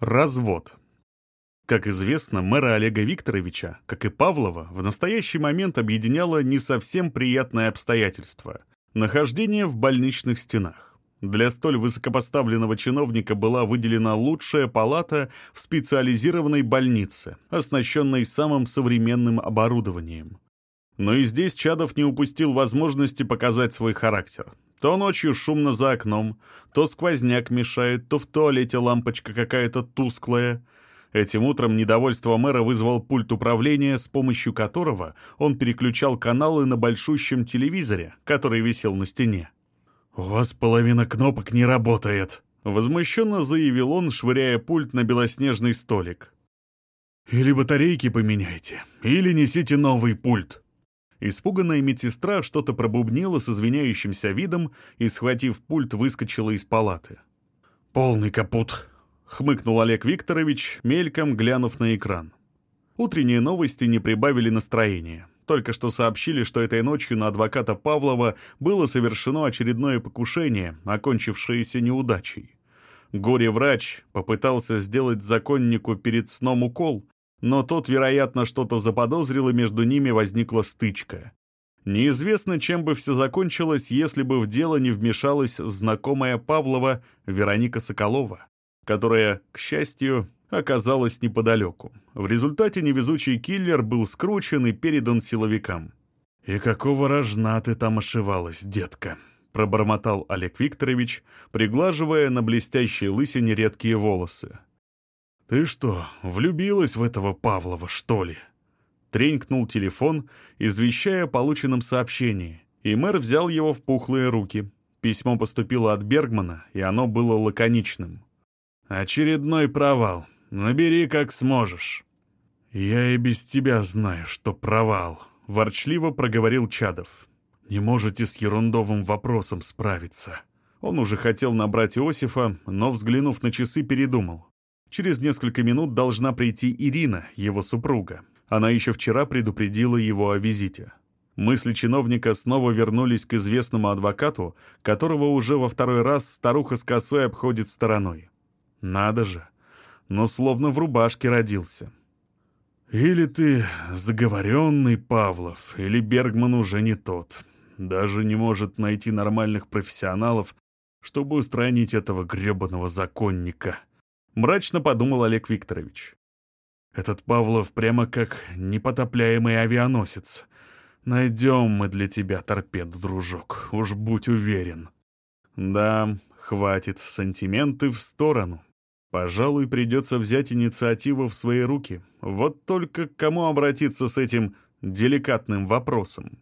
Развод. Как известно, мэра Олега Викторовича, как и Павлова, в настоящий момент объединяло не совсем приятное обстоятельство — нахождение в больничных стенах. Для столь высокопоставленного чиновника была выделена лучшая палата в специализированной больнице, оснащенной самым современным оборудованием. Но и здесь Чадов не упустил возможности показать свой характер. То ночью шумно за окном, то сквозняк мешает, то в туалете лампочка какая-то тусклая. Этим утром недовольство мэра вызвал пульт управления, с помощью которого он переключал каналы на большущем телевизоре, который висел на стене. «У вас половина кнопок не работает», — возмущенно заявил он, швыряя пульт на белоснежный столик. «Или батарейки поменяйте, или несите новый пульт». Испуганная медсестра что-то пробубнила с извиняющимся видом и, схватив пульт, выскочила из палаты. «Полный капут», — хмыкнул Олег Викторович, мельком глянув на экран. Утренние новости не прибавили настроения. Только что сообщили, что этой ночью на адвоката Павлова было совершено очередное покушение, окончившееся неудачей. Горе-врач попытался сделать законнику перед сном укол, но тот, вероятно, что-то заподозрил, и между ними возникла стычка. Неизвестно, чем бы все закончилось, если бы в дело не вмешалась знакомая Павлова Вероника Соколова, которая, к счастью, оказалась неподалеку. В результате невезучий киллер был скручен и передан силовикам. «И какого рожна ты там ошивалась, детка?» — пробормотал Олег Викторович, приглаживая на блестящей лысине редкие волосы. «Ты что, влюбилась в этого Павлова, что ли?» Тренькнул телефон, извещая о полученном сообщении, и мэр взял его в пухлые руки. Письмо поступило от Бергмана, и оно было лаконичным. «Очередной провал. Набери как сможешь». «Я и без тебя знаю, что провал», — ворчливо проговорил Чадов. «Не можете с ерундовым вопросом справиться». Он уже хотел набрать Иосифа, но, взглянув на часы, передумал. Через несколько минут должна прийти Ирина, его супруга. Она еще вчера предупредила его о визите. Мысли чиновника снова вернулись к известному адвокату, которого уже во второй раз старуха с косой обходит стороной. Надо же, но словно в рубашке родился. «Или ты заговоренный, Павлов, или Бергман уже не тот. Даже не может найти нормальных профессионалов, чтобы устранить этого гребаного законника», Мрачно подумал Олег Викторович. Этот Павлов прямо как непотопляемый авианосец. Найдем мы для тебя торпеду, дружок, уж будь уверен. Да, хватит, сантименты в сторону. Пожалуй, придется взять инициативу в свои руки. Вот только к кому обратиться с этим деликатным вопросом?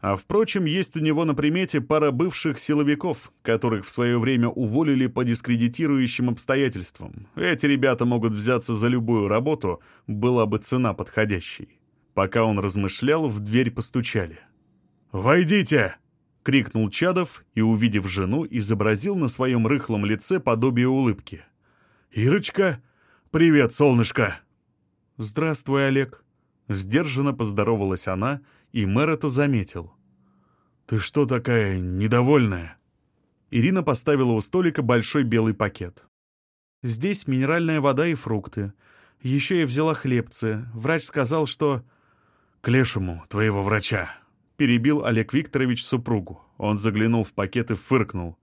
А впрочем, есть у него на примете пара бывших силовиков, которых в свое время уволили по дискредитирующим обстоятельствам. Эти ребята могут взяться за любую работу, была бы цена подходящей. Пока он размышлял, в дверь постучали. «Войдите!» — крикнул Чадов и, увидев жену, изобразил на своем рыхлом лице подобие улыбки. «Ирочка? Привет, солнышко!» «Здравствуй, Олег!» Сдержанно поздоровалась она — и мэр это заметил. «Ты что такая недовольная?» Ирина поставила у столика большой белый пакет. «Здесь минеральная вода и фрукты. Еще я взяла хлебцы. Врач сказал, что...» «К лешему, твоего врача», — перебил Олег Викторович супругу. Он заглянул в пакет и фыркнул.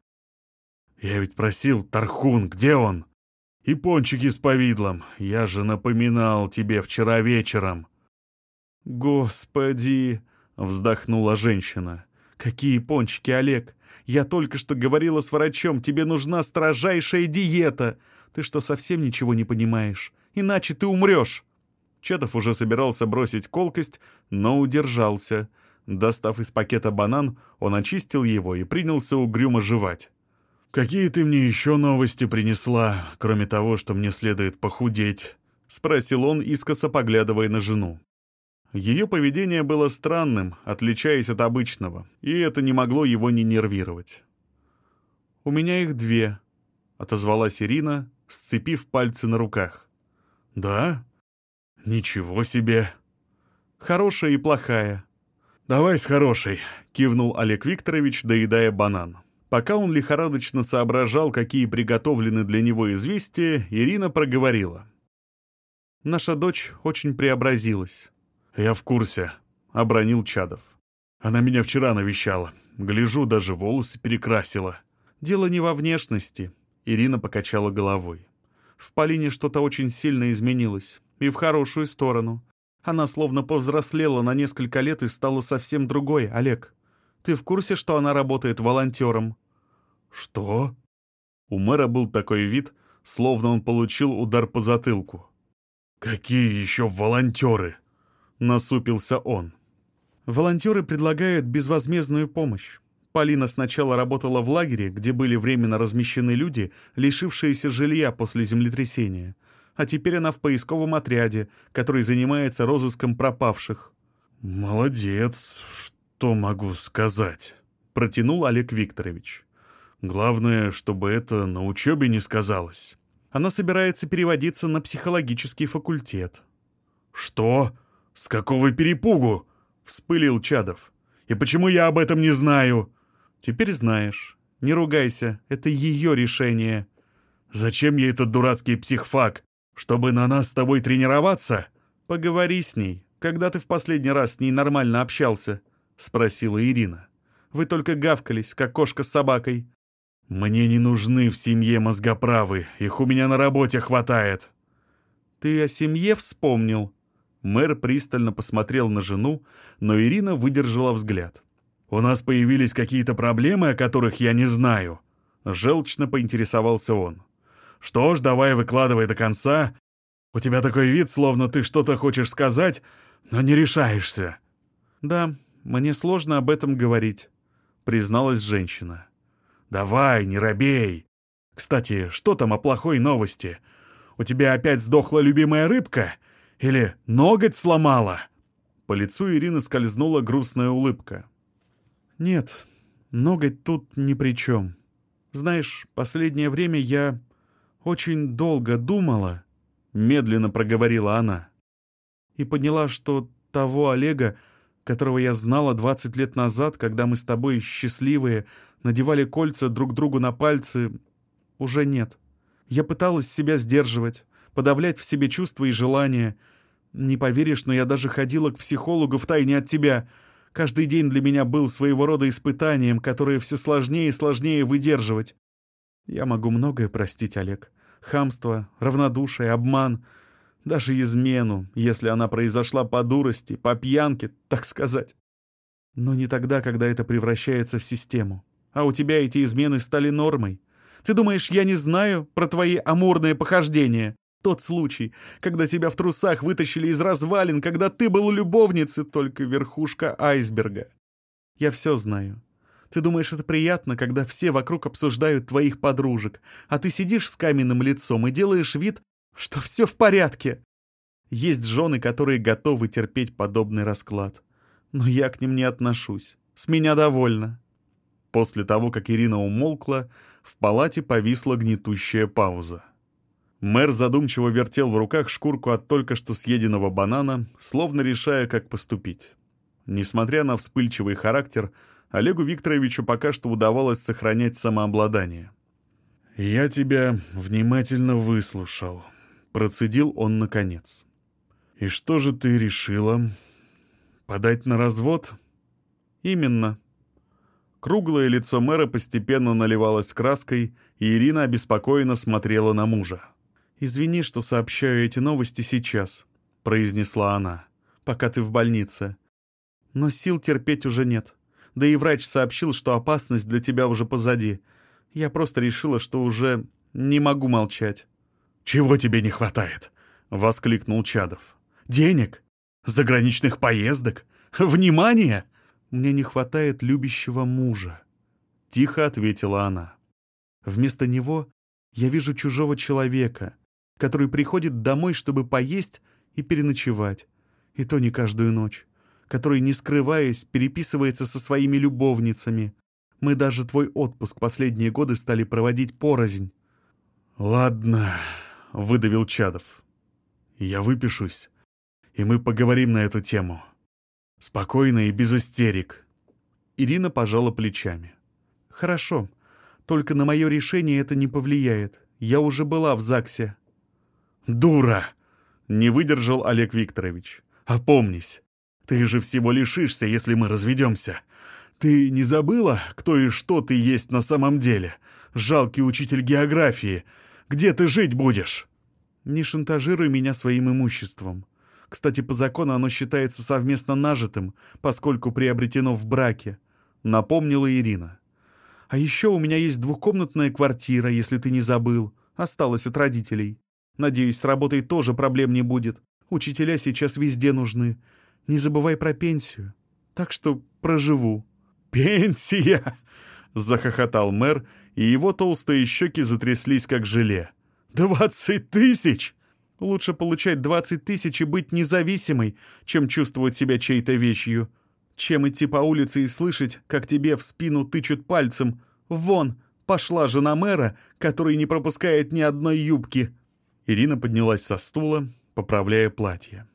«Я ведь просил, Тархун, где он? И пончики с повидлом. Я же напоминал тебе вчера вечером». «Господи!» — вздохнула женщина. «Какие пончики, Олег! Я только что говорила с врачом, тебе нужна строжайшая диета! Ты что, совсем ничего не понимаешь? Иначе ты умрешь!» Чадов уже собирался бросить колкость, но удержался. Достав из пакета банан, он очистил его и принялся угрюмо жевать. «Какие ты мне еще новости принесла, кроме того, что мне следует похудеть?» — спросил он, искоса поглядывая на жену. Ее поведение было странным, отличаясь от обычного, и это не могло его не нервировать. «У меня их две», — отозвалась Ирина, сцепив пальцы на руках. «Да? Ничего себе!» «Хорошая и плохая». «Давай с хорошей», — кивнул Олег Викторович, доедая банан. Пока он лихорадочно соображал, какие приготовлены для него известия, Ирина проговорила. «Наша дочь очень преобразилась». «Я в курсе», — обронил Чадов. «Она меня вчера навещала. Гляжу, даже волосы перекрасила». «Дело не во внешности», — Ирина покачала головой. «В Полине что-то очень сильно изменилось, и в хорошую сторону. Она словно повзрослела на несколько лет и стала совсем другой, Олег. Ты в курсе, что она работает волонтером?» «Что?» У мэра был такой вид, словно он получил удар по затылку. «Какие еще волонтеры?» — насупился он. «Волонтеры предлагают безвозмездную помощь. Полина сначала работала в лагере, где были временно размещены люди, лишившиеся жилья после землетрясения. А теперь она в поисковом отряде, который занимается розыском пропавших». «Молодец, что могу сказать?» — протянул Олег Викторович. «Главное, чтобы это на учебе не сказалось». Она собирается переводиться на психологический факультет. «Что? С какого перепугу?» — вспылил Чадов. «И почему я об этом не знаю?» «Теперь знаешь. Не ругайся, это ее решение». «Зачем ей этот дурацкий психфак? Чтобы на нас с тобой тренироваться?» «Поговори с ней. Когда ты в последний раз с ней нормально общался?» — спросила Ирина. «Вы только гавкались, как кошка с собакой». «Мне не нужны в семье мозгоправы, их у меня на работе хватает». «Ты о семье вспомнил?» Мэр пристально посмотрел на жену, но Ирина выдержала взгляд. «У нас появились какие-то проблемы, о которых я не знаю?» Желчно поинтересовался он. «Что ж, давай выкладывай до конца. У тебя такой вид, словно ты что-то хочешь сказать, но не решаешься». «Да, мне сложно об этом говорить», — призналась женщина. «Давай, не робей. Кстати, что там о плохой новости? У тебя опять сдохла любимая рыбка? Или ноготь сломала?» По лицу Ирины скользнула грустная улыбка. «Нет, ноготь тут ни при чем. Знаешь, последнее время я очень долго думала, — медленно проговорила она, — и поняла, что того Олега, которого я знала 20 лет назад, когда мы с тобой счастливые надевали кольца друг другу на пальцы, уже нет. Я пыталась себя сдерживать, подавлять в себе чувства и желания. Не поверишь, но я даже ходила к психологу втайне от тебя. Каждый день для меня был своего рода испытанием, которое все сложнее и сложнее выдерживать. Я могу многое простить, Олег. Хамство, равнодушие, обман, даже измену, если она произошла по дурости, по пьянке, так сказать. Но не тогда, когда это превращается в систему. А у тебя эти измены стали нормой. Ты думаешь, я не знаю про твои амурные похождения? Тот случай, когда тебя в трусах вытащили из развалин, когда ты был у любовницы, только верхушка айсберга. Я все знаю. Ты думаешь, это приятно, когда все вокруг обсуждают твоих подружек, а ты сидишь с каменным лицом и делаешь вид, что все в порядке. Есть жены, которые готовы терпеть подобный расклад. Но я к ним не отношусь. С меня довольно. После того, как Ирина умолкла, в палате повисла гнетущая пауза. Мэр задумчиво вертел в руках шкурку от только что съеденного банана, словно решая, как поступить. Несмотря на вспыльчивый характер, Олегу Викторовичу пока что удавалось сохранять самообладание. «Я тебя внимательно выслушал», — процедил он наконец. «И что же ты решила? Подать на развод?» «Именно», Круглое лицо мэра постепенно наливалось краской, и Ирина обеспокоенно смотрела на мужа. «Извини, что сообщаю эти новости сейчас», — произнесла она, — «пока ты в больнице. Но сил терпеть уже нет. Да и врач сообщил, что опасность для тебя уже позади. Я просто решила, что уже не могу молчать». «Чего тебе не хватает?» — воскликнул Чадов. «Денег? Заграничных поездок? Внимания?» «Мне не хватает любящего мужа», — тихо ответила она. «Вместо него я вижу чужого человека, который приходит домой, чтобы поесть и переночевать, и то не каждую ночь, который, не скрываясь, переписывается со своими любовницами. Мы даже твой отпуск последние годы стали проводить порознь». «Ладно», — выдавил Чадов. «Я выпишусь, и мы поговорим на эту тему». Спокойно и без истерик. Ирина пожала плечами. «Хорошо. Только на мое решение это не повлияет. Я уже была в ЗАГСе». «Дура!» — не выдержал Олег Викторович. «Опомнись, ты же всего лишишься, если мы разведемся. Ты не забыла, кто и что ты есть на самом деле? Жалкий учитель географии. Где ты жить будешь?» «Не шантажируй меня своим имуществом. Кстати, по закону оно считается совместно нажитым, поскольку приобретено в браке», — напомнила Ирина. «А еще у меня есть двухкомнатная квартира, если ты не забыл. Осталась от родителей. Надеюсь, с работой тоже проблем не будет. Учителя сейчас везде нужны. Не забывай про пенсию. Так что проживу». «Пенсия!» — захохотал мэр, и его толстые щеки затряслись, как желе. «Двадцать тысяч!» Лучше получать двадцать тысяч и быть независимой, чем чувствовать себя чьей-то вещью. Чем идти по улице и слышать, как тебе в спину тычут пальцем. «Вон, пошла жена мэра, который не пропускает ни одной юбки». Ирина поднялась со стула, поправляя платье.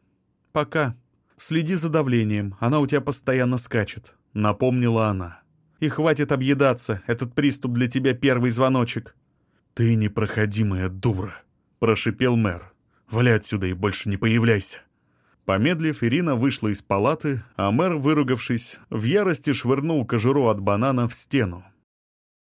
«Пока. Следи за давлением, она у тебя постоянно скачет», — напомнила она. «И хватит объедаться, этот приступ для тебя первый звоночек». «Ты непроходимая дура», — прошипел мэр. «Валяй отсюда и больше не появляйся». Помедлив, Ирина вышла из палаты, а мэр, выругавшись, в ярости швырнул кожуру от банана в стену.